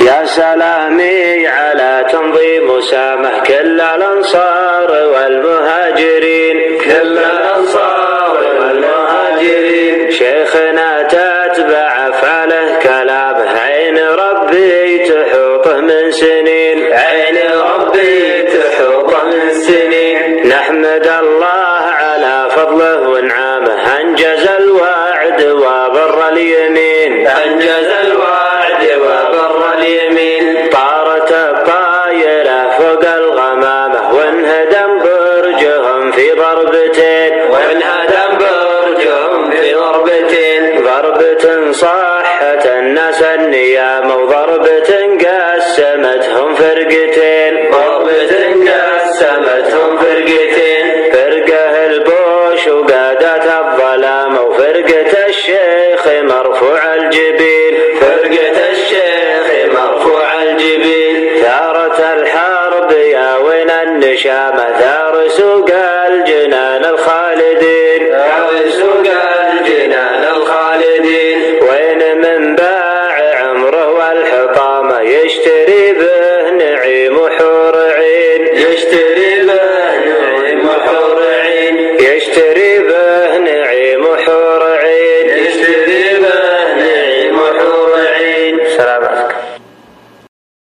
يا سلامي على تنظيم أسامة كل الأنصار والمهاجرين. كل الأنصار والمهاجرين. شيخنا تتبع أفعاله كلامه عين ربي تحوطه من سنين. عين ربي تحوطه من سنين. نحمد الله على فضله ونعمه أنجز الوعد وبر اليمين. أنجز ضربتين وانهدم برجهم في ضربتين. ضربة صاحت الناس النيام وضربة قسمتهم فرقتين. ضربة قسمتهم فرقتين. فرقة البوش وقادة الظلام وفرقة الشيخ مرفوع الجبين. فرقة الشيخ مرفوع الجبين. ثارت الحرب يا وين النشامة शराब असते